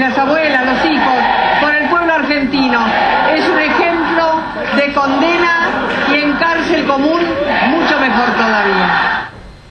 las abuelas, los hijos, por el pueblo argentino. Es un ejemplo de condena y en cárcel común